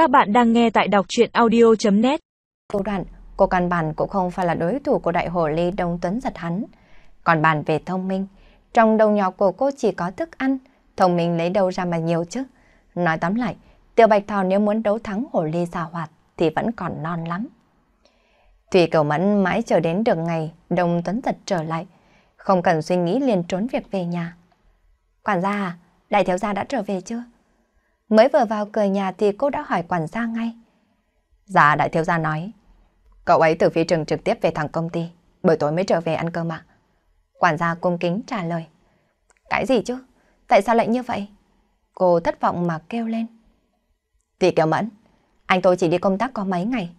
Các bạn đang nghe tại đọc chuyện audio.net Cô đoạn, cô căn bản cũng không phải là đối thủ của đại hồ ly Đông Tuấn giật hắn. Còn bàn về thông minh, trong đầu nhỏ của cô chỉ có thức ăn, thông minh lấy đâu ra mà nhiều chứ. Nói tóm lại, Tiêu Bạch Thảo nếu muốn đấu thắng hồ ly xà hoạt thì vẫn còn non lắm. Thủy cầu mẫn mãi chờ đến được ngày Đông Tuấn giật trở lại, không cần suy nghĩ liền trốn việc về nhà. Quản gia à, đại thiếu gia đã trở về chưa? Mới vừa vào cửa nhà thì cô đã hỏi quản gia ngay. Dạ đại thiếu gia nói, cậu ấy từ phía trường trực tiếp về thẳng công ty, buổi tối mới trở về ăn cơm ạ. Quản gia cung kính trả lời. Cái gì chứ? Tại sao lại như vậy? Cô thất vọng mà kêu lên. Thì kêu Mẫn, anh tôi chỉ đi công tác có mấy ngày.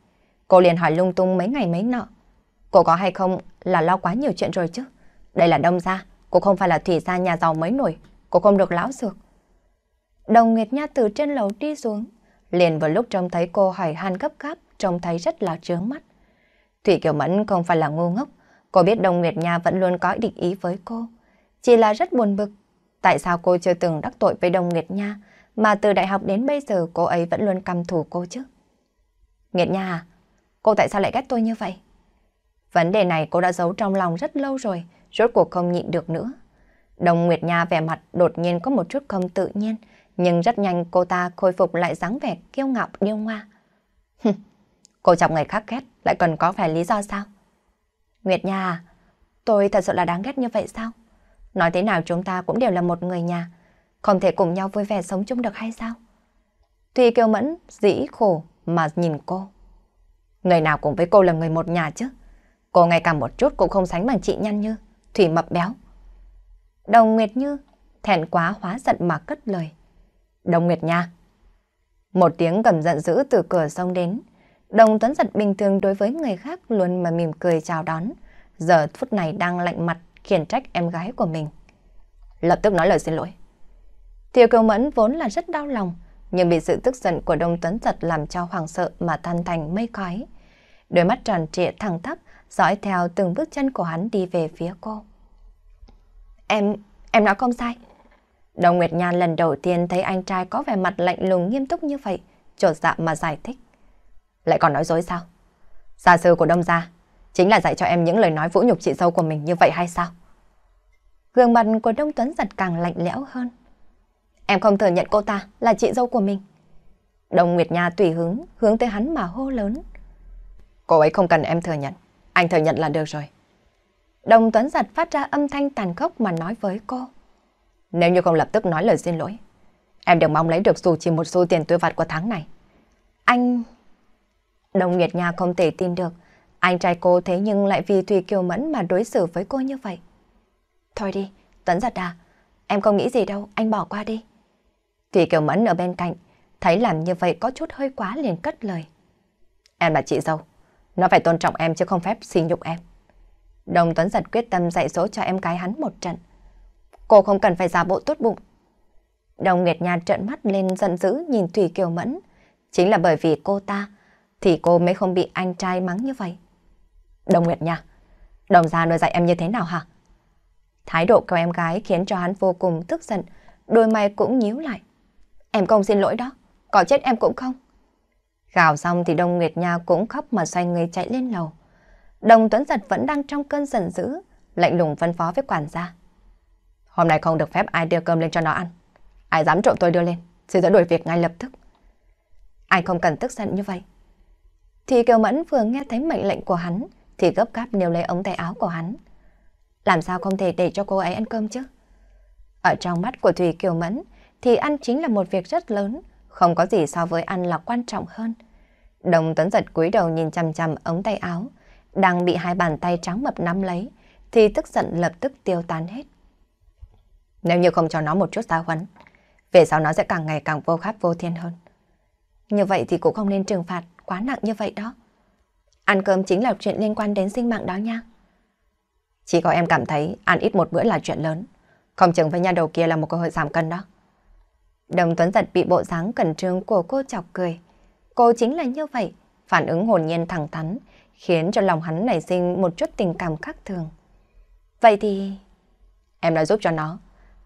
Cô liền hỏi lung tung mấy ngày mấy nọ. Cô có hay không là lo quá nhiều chuyện rồi chứ? Đây là đông gia, cô không phải là thủy gia nhà giàu mới nổi. Cô không được lão dược. Đồng Nguyệt Nha từ trên lầu đi xuống. Liền vào lúc trông thấy cô hỏi han gấp gáp, trông thấy rất là trướng mắt. Thủy Kiều Mẫn không phải là ngu ngốc. Cô biết Đồng Nguyệt Nha vẫn luôn có định ý với cô. Chỉ là rất buồn bực. Tại sao cô chưa từng đắc tội với Đồng Nguyệt Nha, mà từ đại học đến bây giờ cô ấy vẫn luôn căm thù cô chứ? Nguyệt Nha à? Cô tại sao lại ghét tôi như vậy? Vấn đề này cô đã giấu trong lòng rất lâu rồi, rốt cuộc không nhịn được nữa. Đồng Nguyệt Nha vẻ mặt đột nhiên có một chút không tự nhiên, nhưng rất nhanh cô ta khôi phục lại dáng vẻ kiêu ngạo điêu ngoa. cô chọc người khác ghét, lại còn có phải lý do sao? Nguyệt Nha à, tôi thật sự là đáng ghét như vậy sao? Nói thế nào chúng ta cũng đều là một người nhà, không thể cùng nhau vui vẻ sống chung được hay sao? Thùy Kiều Mẫn dĩ khổ mà nhìn cô. Người nào cũng với cô là người một nhà chứ. Cô ngay cả một chút cũng không sánh bằng chị Nhăn Như, Thủy mập béo. Đồng Nguyệt Như thẹn quá hóa giận mà cất lời đông Nguyệt Nha. Một tiếng cầm giận dữ từ cửa sông đến. Đồng Tuấn giật bình thường đối với người khác luôn mà mỉm cười chào đón. Giờ phút này đang lạnh mặt khiển trách em gái của mình. Lập tức nói lời xin lỗi. Tiêu kiều mẫn vốn là rất đau lòng, nhưng bị sự tức giận của Đông Tuấn giật làm cho hoàng sợ mà than thành mây khói. Đôi mắt tròn trịa thẳng thấp, dõi theo từng bước chân của hắn đi về phía cô. Em, em nói không sai. Đồng Nguyệt Nhan lần đầu tiên thấy anh trai có vẻ mặt lạnh lùng nghiêm túc như vậy, trột dạ mà giải thích. Lại còn nói dối sao? Gia sư của Đông Gia chính là dạy cho em những lời nói vũ nhục chị dâu của mình như vậy hay sao? Gương mặt của Đông Tuấn giật càng lạnh lẽo hơn. Em không thừa nhận cô ta là chị dâu của mình. Đồng Nguyệt Nha tùy hứng, hướng tới hắn mà hô lớn. Cô ấy không cần em thừa nhận, anh thừa nhận là được rồi. Đồng Tuấn giật phát ra âm thanh tàn khốc mà nói với cô. Nếu như không lập tức nói lời xin lỗi, em đừng mong lấy được dù chỉ một xu tiền tôi vặt của tháng này. Anh... Đồng Nguyệt Nha không thể tin được, anh trai cô thế nhưng lại vì Thùy Kiều Mẫn mà đối xử với cô như vậy. Thôi đi, Tuấn giật à, em không nghĩ gì đâu, anh bỏ qua đi. Thùy Kiều Mẫn ở bên cạnh, thấy làm như vậy có chút hơi quá liền cất lời. Em là chị dâu, nó phải tôn trọng em chứ không phép xỉ nhục em. Đồng Tuấn giật quyết tâm dạy dỗ cho em cái hắn một trận. Cô không cần phải giả bộ tốt bụng. Đồng Nguyệt Nha trợn mắt lên giận dữ nhìn Thủy Kiều Mẫn. Chính là bởi vì cô ta, thì cô mới không bị anh trai mắng như vậy. Đồng Nguyệt Nha, đồng gia nuôi dạy em như thế nào hả? Thái độ của em gái khiến cho hắn vô cùng tức giận, đôi mày cũng nhíu lại. Em không xin lỗi đó, có chết em cũng không. Gào xong thì Đông Nguyệt Nha cũng khóc mà xoay người chạy lên lầu. Đồng Tuấn Giật vẫn đang trong cơn giận dữ, lạnh lùng phân phó với quản gia. Hôm nay không được phép ai đưa cơm lên cho nó ăn. Ai dám trộm tôi đưa lên, sẽ sẽ đuổi việc ngay lập tức. Anh không cần tức giận như vậy. Thì Kiều Mẫn vừa nghe thấy mệnh lệnh của hắn, thì gấp gáp nêu lấy ống tay áo của hắn. Làm sao không thể để cho cô ấy ăn cơm chứ? Ở trong mắt của Thùy Kiều Mẫn, thì ăn chính là một việc rất lớn, không có gì so với ăn là quan trọng hơn. Đồng Tuấn giật cúi đầu nhìn chằm chằm ống tay áo, đang bị hai bàn tay trắng mập nắm lấy, thì tức giận lập tức tiêu tan hết. Nếu như không cho nó một chút giáo huấn, về sau nó sẽ càng ngày càng vô khắp vô thiên hơn. Như vậy thì cũng không nên trừng phạt quá nặng như vậy đó. Ăn cơm chính là chuyện liên quan đến sinh mạng đó nha. Chỉ có em cảm thấy ăn ít một bữa là chuyện lớn. Không chừng với nhà đầu kia là một cơ hội giảm cân đó. Đồng Tuấn Giật bị bộ dáng cẩn trương của cô chọc cười. Cô chính là như vậy, phản ứng hồn nhiên thẳng thắn, khiến cho lòng hắn nảy sinh một chút tình cảm khác thường. Vậy thì... Em đã giúp cho nó.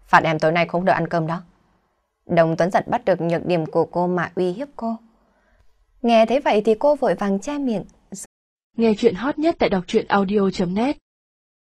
Phạt em tối nay không được ăn cơm đó. Đồng Tuấn Giật bắt được nhược điểm của cô mà uy hiếp cô. Nghe thấy vậy thì cô vội vàng che miệng. Nghe chuyện hot nhất tại đọc truyện audio.net